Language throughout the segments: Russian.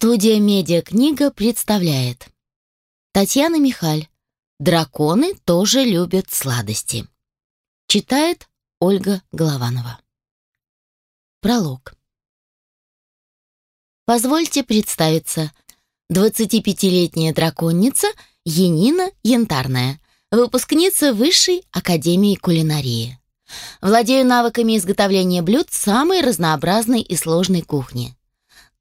Студия «Медиакнига» представляет Татьяна Михаль «Драконы тоже любят сладости». Читает Ольга Голованова. Пролог. Позвольте представиться. 25-летняя драконница Енина Янтарная, выпускница Высшей Академии Кулинарии. Владею навыками изготовления блюд самой разнообразной и сложной кухни.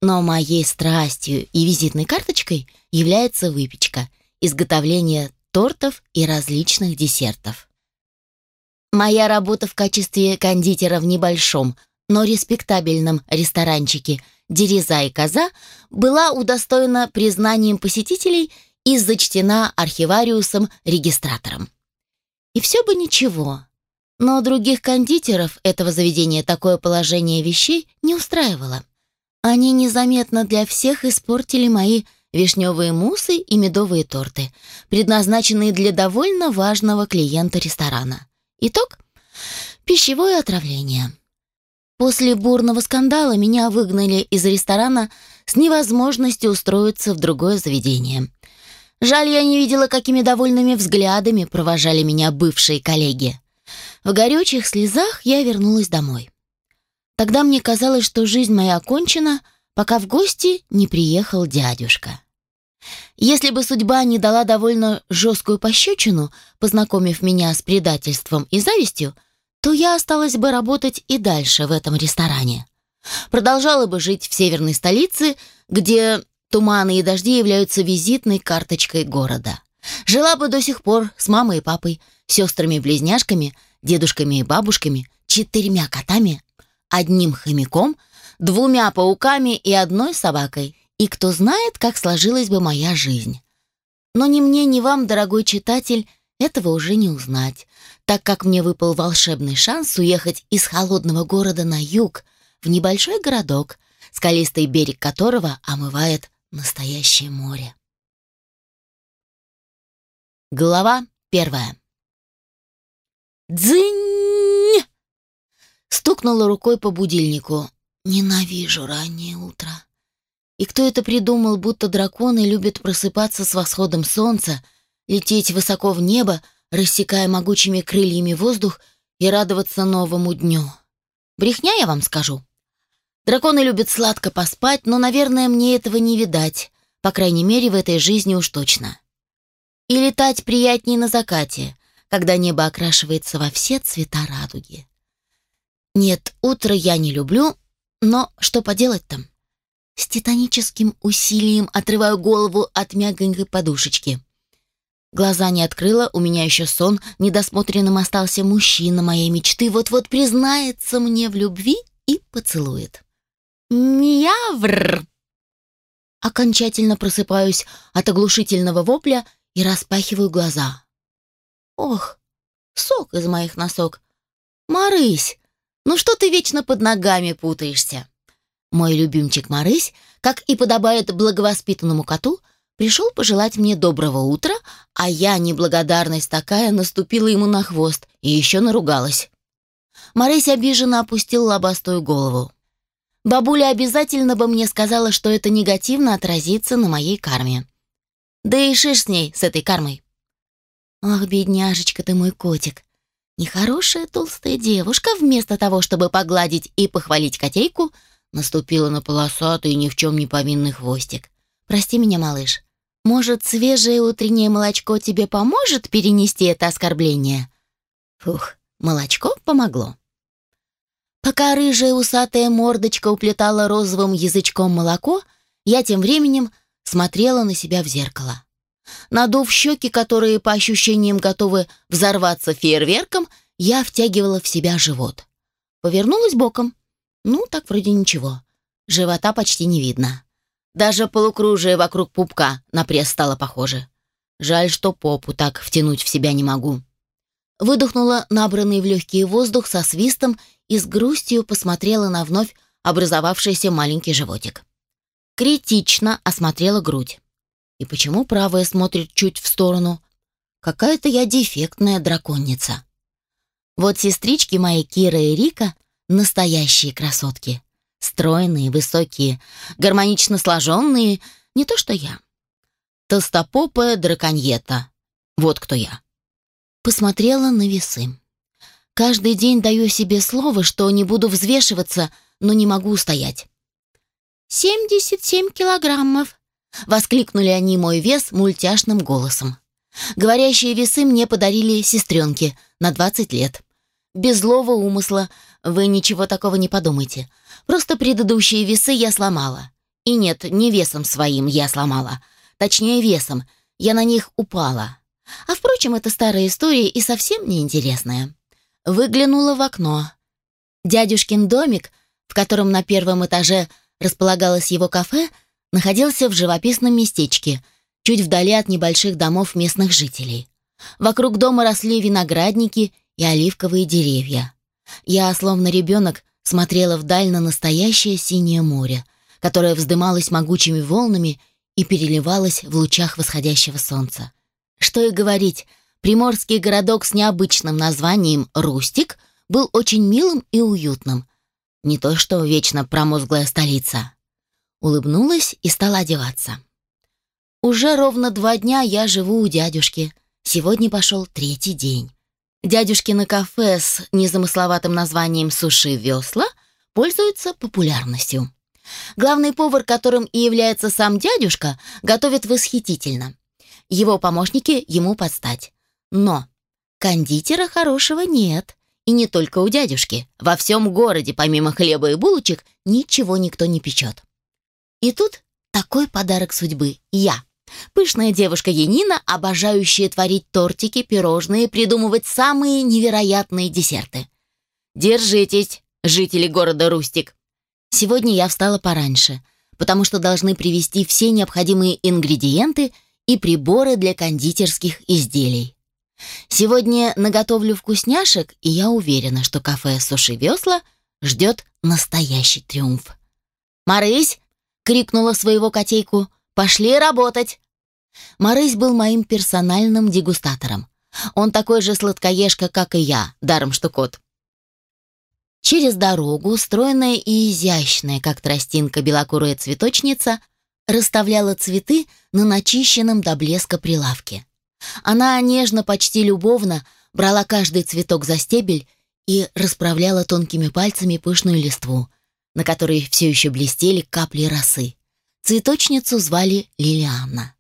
Но моей страстью и визитной карточкой является выпечка, изготовление тортов и различных десертов. Моя работа в качестве кондитера в небольшом, но респектабельном ресторанчике «Дереза и коза» была удостоена признанием посетителей и зачтена архивариусом-регистратором. И все бы ничего, но других кондитеров этого заведения такое положение вещей не устраивало. Они незаметно для всех испортили мои вишневые муссы и медовые торты, предназначенные для довольно важного клиента ресторана. Итог – пищевое отравление. После бурного скандала меня выгнали из ресторана с невозможностью устроиться в другое заведение. Жаль, я не видела, какими довольными взглядами провожали меня бывшие коллеги. В горючих слезах я вернулась домой. Тогда мне казалось, что жизнь моя окончена, пока в гости не приехал дядюшка. Если бы судьба не дала довольно жесткую пощечину, познакомив меня с предательством и завистью, то я осталась бы работать и дальше в этом ресторане. Продолжала бы жить в северной столице, где туманы и дожди являются визитной карточкой города. Жила бы до сих пор с мамой и папой, сестрами-близняшками, дедушками и бабушками, четырьмя котами, одним хомяком, двумя пауками и одной собакой. И кто знает, как сложилась бы моя жизнь. Но ни мне, ни вам, дорогой читатель, этого уже не узнать, так как мне выпал волшебный шанс уехать из холодного города на юг, в небольшой городок, скалистый берег которого омывает настоящее море. Глава первая. Дзынь! Стукнула рукой по будильнику. Ненавижу раннее утро. И кто это придумал, будто драконы любят просыпаться с восходом солнца, лететь высоко в небо, рассекая могучими крыльями воздух и радоваться новому дню? Брехня, я вам скажу. Драконы любят сладко поспать, но, наверное, мне этого не видать, по крайней мере, в этой жизни уж точно. И летать приятнее на закате, когда небо окрашивается во все цвета радуги. Нет, утро я не люблю, но что поделать там? С титаническим усилием отрываю голову от мягонькой подушечки. Глаза не открыла, у меня еще сон, недосмотренным остался мужчина моей мечты, вот-вот признается мне в любви и поцелует. Миявр! Окончательно просыпаюсь от оглушительного вопля и распахиваю глаза. Ох, сок из моих носок. Марысь, ну что ты вечно под ногами путаешься? Мой любимчик Марысь, как и подобает благовоспитанному коту, пришел пожелать мне доброго утра, а я, неблагодарность такая, наступила ему на хвост и еще наругалась. Марысь обиженно опустил лобастую голову. Бабуля обязательно бы мне сказала, что это негативно отразится на моей карме. Да и шиш с ней, с этой кармой. Ах, бедняжечка ты мой котик. Нехорошая толстая девушка, вместо того, чтобы погладить и похвалить котейку, наступила на полосатый ни в чем не повинный хвостик. Прости меня, малыш. Может, свежее утреннее молочко тебе поможет перенести это оскорбление? Фух, молочко помогло. Пока рыжая усатая мордочка уплетала розовым язычком молоко, я тем временем смотрела на себя в зеркало. Надув щеки, которые по ощущениям готовы взорваться фейерверком, я втягивала в себя живот. Повернулась боком. Ну, так вроде ничего. Живота почти не видно. Даже полукружие вокруг пупка на пресс стало похоже. Жаль, что попу так втянуть в себя не могу. Выдохнула набранный в легкий воздух со свистом и с грустью посмотрела на вновь образовавшийся маленький животик. Критично осмотрела грудь. И почему правая смотрит чуть в сторону? Какая-то я дефектная драконница. Вот сестрички мои Кира и Рика — настоящие красотки. Стройные, высокие, гармонично сложенные, не то что я. Толстопопая драконьета. Вот кто я. Посмотрела на весы. Каждый день даю себе слово, что не буду взвешиваться, но не могу устоять. «Семьдесят семь килограммов!» — воскликнули они мой вес мультяшным голосом. Говорящие весы мне подарили сестренки на двадцать лет. Без злого умысла вы ничего такого не подумайте. Просто предыдущие весы я сломала. И нет, не весом своим я сломала. Точнее, весом. Я на них упала. А впрочем, это старая история и совсем неинтересная. Выглянула в окно. Дядюшкин домик, в котором на первом этаже располагалось его кафе, находился в живописном местечке, чуть вдали от небольших домов местных жителей. Вокруг дома росли виноградники и оливковые деревья. Я, словно ребенок, смотрела вдаль на настоящее синее море, которое вздымалось могучими волнами и переливалось в лучах восходящего солнца. Что и говорить, приморский городок с необычным названием «Рустик» был очень милым и уютным. Не то что вечно промозглая столица. Улыбнулась и стала одеваться. Уже ровно два дня я живу у дядюшки. Сегодня пошел третий день. Дядюшкино кафе с незамысловатым названием «Суши Весла» пользуется популярностью. Главный повар, которым и является сам дядюшка, готовит восхитительно. Его помощники ему подстать. Но кондитера хорошего нет. И не только у дядюшки. Во всем городе, помимо хлеба и булочек, ничего никто не печет. И тут такой подарок судьбы. Я. Пышная девушка Янина, обожающая творить тортики, пирожные, придумывать самые невероятные десерты. Держитесь, жители города Рустик. Сегодня я встала пораньше, потому что должны привезти все необходимые ингредиенты и приборы для кондитерских изделий. Сегодня наготовлю вкусняшек, и я уверена, что кафе «Суши Весла» ждет настоящий триумф. «Марысь!» — крикнула своего котейку. «Пошли работать!» Марысь был моим персональным дегустатором. Он такой же сладкоежка, как и я, даром что кот. Через дорогу, стройная и изящная, как тростинка белокурая цветочница, расставляла цветы на начищенном до блеска прилавке. Она нежно, почти любовно брала каждый цветок за стебель и расправляла тонкими пальцами пышную листву, на которой все еще блестели капли росы. Цветочницу звали Лилианна.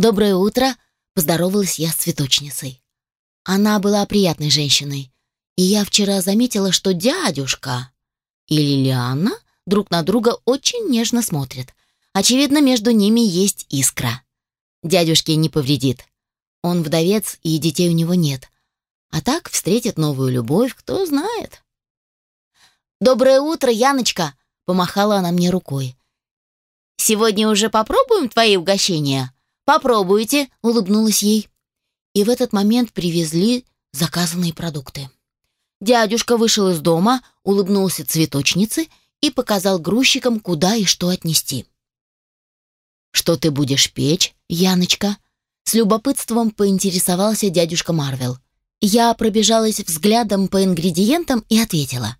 «Доброе утро!» — поздоровалась я с цветочницей. Она была приятной женщиной, и я вчера заметила, что дядюшка и Лилианна друг на друга очень нежно смотрят. Очевидно, между ними есть искра. Дядюшке не повредит. Он вдовец, и детей у него нет. А так встретит новую любовь, кто знает. «Доброе утро, Яночка!» — помахала она мне рукой. «Сегодня уже попробуем твои угощения?» «Попробуйте», — улыбнулась ей. И в этот момент привезли заказанные продукты. Дядюшка вышел из дома, улыбнулся цветочнице и показал грузчикам, куда и что отнести. «Что ты будешь печь, Яночка?» С любопытством поинтересовался дядюшка Марвел. Я пробежалась взглядом по ингредиентам и ответила.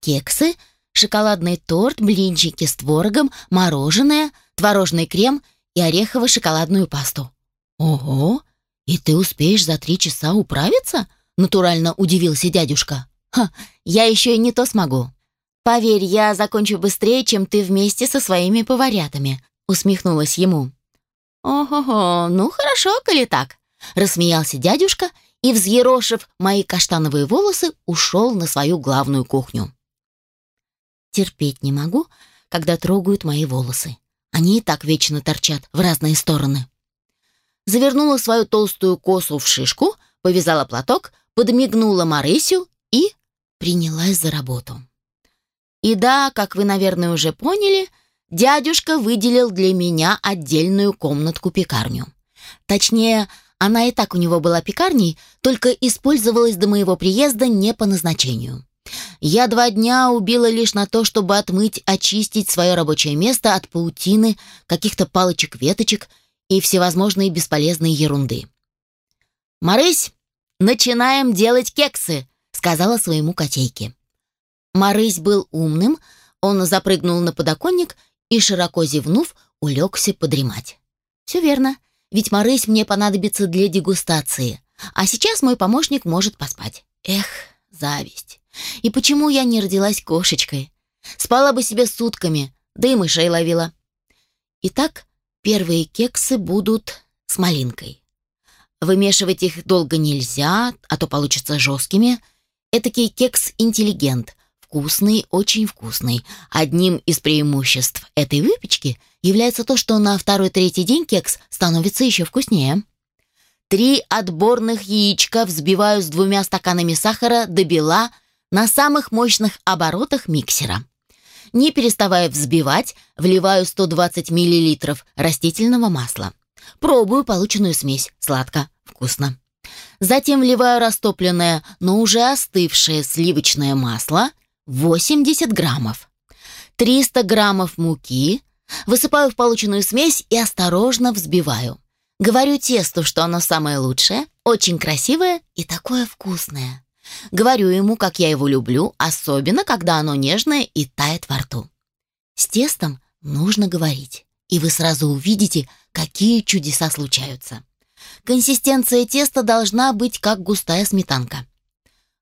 «Кексы, шоколадный торт, блинчики с творогом, мороженое, творожный крем и орехово-шоколадную пасту». «Ого! И ты успеешь за три часа управиться?» Натурально удивился дядюшка. «Ха, я еще и не то смогу». «Поверь, я закончу быстрее, чем ты вместе со своими поварятами», усмехнулась ему. «Ого-го, ну хорошо, коли так», рассмеялся дядюшка и, взъерошив мои каштановые волосы, ушел на свою главную кухню. Терпеть не могу, когда трогают мои волосы. Они и так вечно торчат в разные стороны. Завернула свою толстую косу в шишку, повязала платок, подмигнула Марысю и принялась за работу. И да, как вы, наверное, уже поняли, дядюшка выделил для меня отдельную комнатку-пекарню. Точнее, она и так у него была пекарней, только использовалась до моего приезда не по назначению. Я два дня убила лишь на то, чтобы отмыть, очистить свое рабочее место от паутины, каких-то палочек-веточек и всевозможной бесполезной ерунды. «Марысь, начинаем делать кексы», — сказала своему котейке. Марысь был умным, Он запрыгнул на подоконник и, широко зевнув, улегся подремать. Все верно, ведь Морысь мне понадобится для дегустации, а сейчас мой помощник может поспать. Эх, зависть. И почему я не родилась кошечкой? Спала бы себе сутками, да и мышей ловила. Итак, первые кексы будут с малинкой. Вымешивать их долго нельзя, а то получатся жесткими. Этакий кекс-интеллигент. Вкусный, очень вкусный. Одним из преимуществ этой выпечки является то, что на второй-третий день кекс становится еще вкуснее. Три отборных яичка взбиваю с двумя стаканами сахара до бела на самых мощных оборотах миксера. Не переставая взбивать, вливаю 120 мл растительного масла. Пробую полученную смесь. Сладко, вкусно. Затем вливаю растопленное, но уже остывшее сливочное масло 80 граммов. 300 граммов муки. Высыпаю в полученную смесь и осторожно взбиваю. Говорю тесту, что оно самое лучшее, очень красивое и такое вкусное. Говорю ему, как я его люблю, особенно когда оно нежное и тает во рту. С тестом нужно говорить, и вы сразу увидите, какие чудеса случаются. Консистенция теста должна быть как густая сметанка.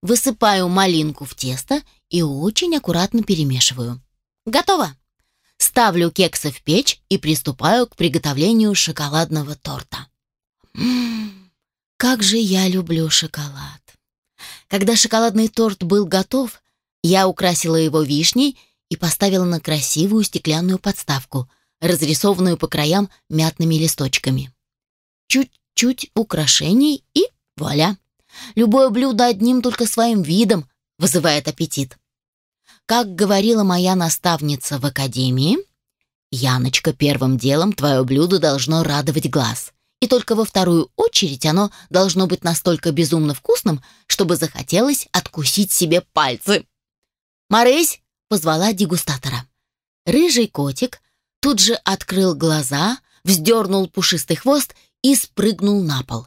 Высыпаю малинку в тесто и очень аккуратно перемешиваю. Готово. Ставлю кексы в печь и приступаю к приготовлению шоколадного торта. Ммм, как же я люблю шоколад. Когда шоколадный торт был готов, я украсила его вишней и поставила на красивую стеклянную подставку, разрисованную по краям мятными листочками. Чуть-чуть украшений и вуаля. Любое блюдо одним только своим видом вызывает аппетит. Как говорила моя наставница в академии, «Яночка, первым делом твое блюдо должно радовать глаз, и только во вторую очередь оно должно быть настолько безумно вкусным, чтобы захотелось откусить себе пальцы». «Марысь!» — позвала дегустатора. Рыжий котик тут же открыл глаза, вздернул пушистый хвост и спрыгнул на пол.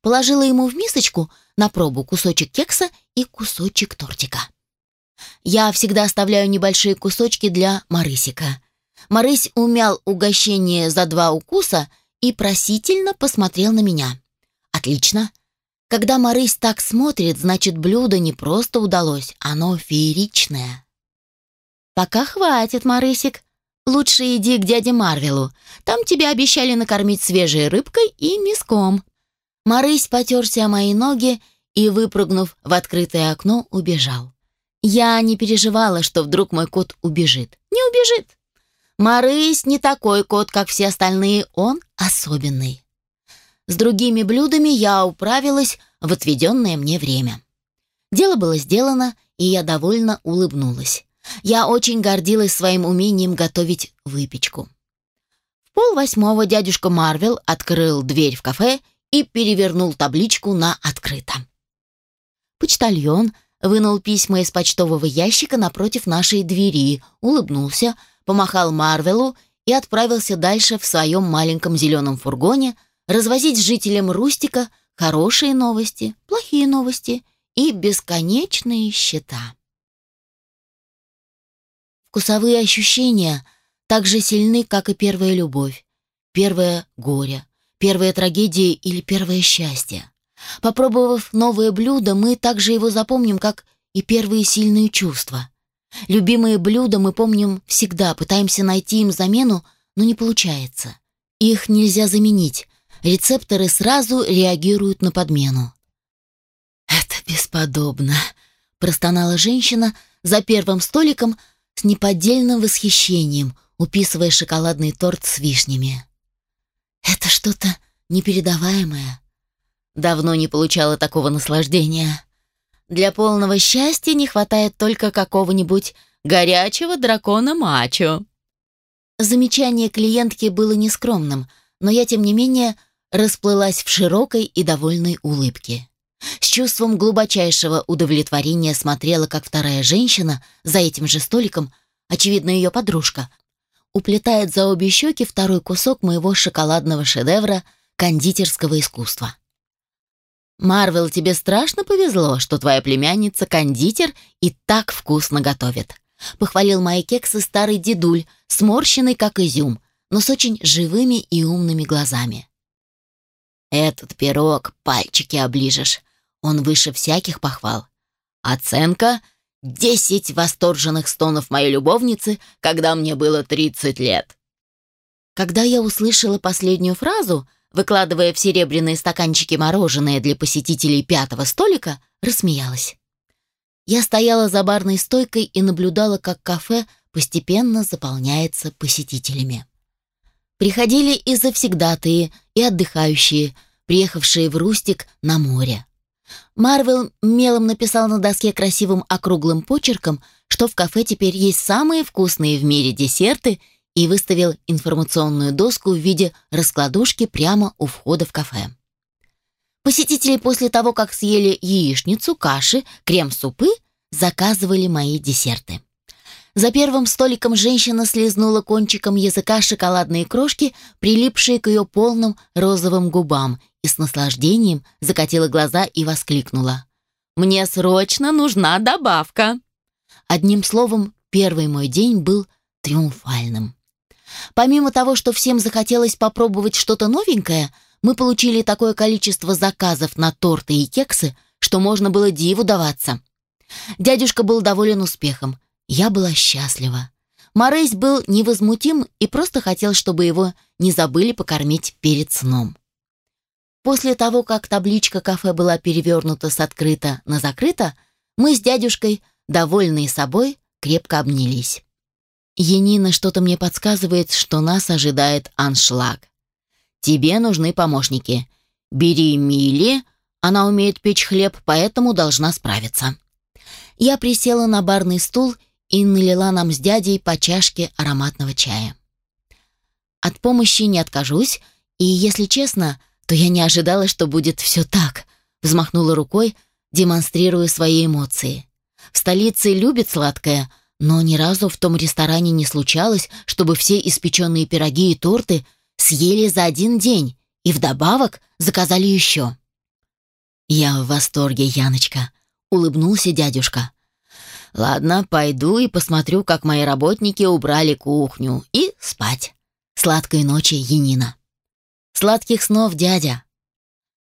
Положила ему в мисочку на пробу кусочек кекса и кусочек тортика. Я всегда оставляю небольшие кусочки для Марысика. Марысь умял угощение за два укуса и просительно посмотрел на меня. «Отлично. Когда Марысь так смотрит, значит, блюдо не просто удалось, оно фееричное». «Пока хватит, Марысик. Лучше иди к дяде Марвелу. Там тебя обещали накормить свежей рыбкой и миском». Марысь потерся о мои ноги и, выпрыгнув в открытое окно, убежал. Я не переживала, что вдруг мой кот убежит. Не убежит. Марысь не такой кот, как все остальные, он особенный. С другими блюдами я управилась в отведенное мне время. Дело было сделано, и я довольно улыбнулась. Я очень гордилась своим умением готовить выпечку. В пол восьмого дядюшка Марвел открыл дверь в кафе и перевернул табличку на «Открыто». Почтальон вынул письма из почтового ящика напротив нашей двери, улыбнулся, помахал Марвелу и отправился дальше в своем маленьком зеленом фургоне развозить жителям Рустика хорошие новости, плохие новости и бесконечные счета. Вкусовые ощущения так же сильны, как и первая любовь, первое горе, первая трагедия или первое счастье. Попробовав новое блюдо, мы также его запомним, как и первые сильные чувства. Любимые блюда мы помним всегда, пытаемся найти им замену, но не получается. Их нельзя заменить. Рецепторы сразу реагируют на подмену. «Это бесподобно», — простонала женщина за первым столиком с неподдельным восхищением, уписывая шоколадный торт с вишнями. «Это что-то непередаваемое. Давно не получала такого наслаждения. Для полного счастья не хватает только какого-нибудь горячего дракона-мачо. Замечание клиентки было нескромным, но я, тем не менее, расплылась в широкой и довольной улыбке. С чувством глубочайшего удовлетворения смотрела, как вторая женщина за этим же столиком, очевидно, ее подружка, уплетает за обе щеки второй кусок моего шоколадного шедевра кондитерского искусства. Марвел, тебе страшно повезло, что твоя племянница кондитер и так вкусно готовит. Похвалил мои кексы старый дедуль, сморщенный как изюм, но с очень живыми и умными глазами. Этот пирог пальчики оближешь. Он выше всяких похвал. Оценка — десять восторженных стонов моей любовницы, когда мне было тридцать лет. Когда я услышала последнюю фразу, выкладывая в серебряные стаканчики мороженое для посетителей пятого столика, рассмеялась. Я стояла за барной стойкой и наблюдала, как кафе постепенно заполняется посетителями. Приходили и завсегдатые, и отдыхающие, приехавшие в Рустик на море. Марвел мелом написал на доске красивым округлым почерком, что в кафе теперь есть самые вкусные в мире десерты и выставил информационную доску в виде раскладушки прямо у входа в кафе. Посетители после того, как съели яичницу, каши, крем-супы, заказывали мои десерты. За первым столиком женщина слезнула кончиком языка шоколадные крошки, прилипшие к ее полным розовым губам, и с наслаждением закатила глаза и воскликнула. «Мне срочно нужна добавка!» Одним словом, первый мой день был триумфальным. Помимо того, что всем захотелось попробовать что-то новенькое, мы получили такое количество заказов на торты и кексы, что можно было диву даваться. Дядюшка был доволен успехом. Я была счастлива. Морейс был невозмутим и просто хотел, чтобы его не забыли покормить перед сном. После того, как табличка кафе была перевернута с открыто на закрыто, мы с дядюшкой, довольные собой, крепко обнялись. Енина что-то мне подсказывает, что нас ожидает аншлаг. Тебе нужны помощники. Бери Мили, она умеет печь хлеб, поэтому должна справиться. Я присела на барный стул и налила нам с дядей по чашке ароматного чая. От помощи не откажусь, и, если честно, то я не ожидала, что будет все так. Взмахнула рукой, демонстрируя свои эмоции. В столице любят сладкое, но ни разу в том ресторане не случалось, чтобы все испеченные пироги и торты съели за один день и вдобавок заказали еще. «Я в восторге, Яночка», — улыбнулся дядюшка. «Ладно, пойду и посмотрю, как мои работники убрали кухню, и спать. Сладкой ночи, Янина». «Сладких снов, дядя».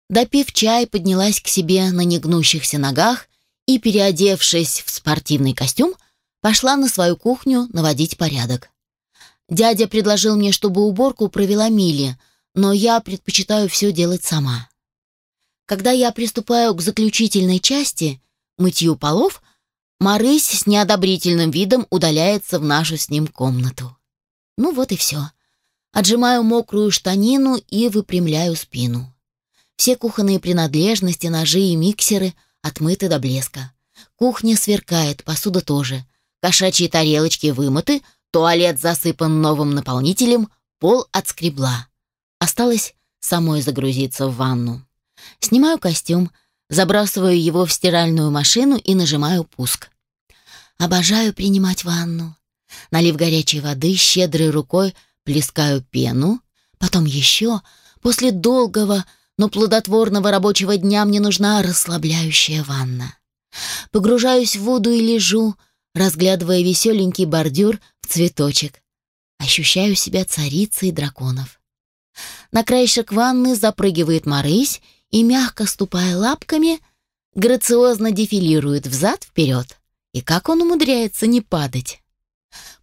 Допив чай, поднялась к себе на негнущихся ногах и, переодевшись в спортивный костюм, пошла на свою кухню наводить порядок. Дядя предложил мне, чтобы уборку провела Мили, но я предпочитаю все делать сама. Когда я приступаю к заключительной части, мытью полов, Марысь с неодобрительным видом удаляется в нашу с ним комнату. Ну вот и все. Отжимаю мокрую штанину и выпрямляю спину. Все кухонные принадлежности, ножи и миксеры отмыты до блеска. Кухня сверкает, посуда тоже. Кошачьи тарелочки вымыты, Туалет засыпан новым наполнителем, пол отскребла. Осталось самой загрузиться в ванну. Снимаю костюм, забрасываю его в стиральную машину и нажимаю пуск. Обожаю принимать ванну. Налив горячей воды, щедрой рукой плескаю пену, потом еще. После долгого, но плодотворного рабочего дня мне нужна расслабляющая ванна. Погружаюсь в воду и лежу, разглядывая веселенький бордюр в цветочек. Ощущаю себя царицей драконов. На краешек ванны запрыгивает Марысь и, мягко ступая лапками, грациозно дефилирует взад-вперед. И как он умудряется не падать?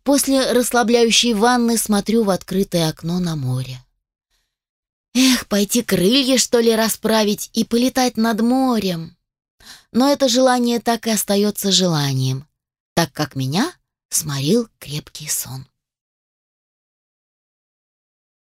После расслабляющей ванны смотрю в открытое окно на море. Эх, пойти крылья, что ли, расправить и полетать над морем. Но это желание так и остается желанием так как меня сморил крепкий сон.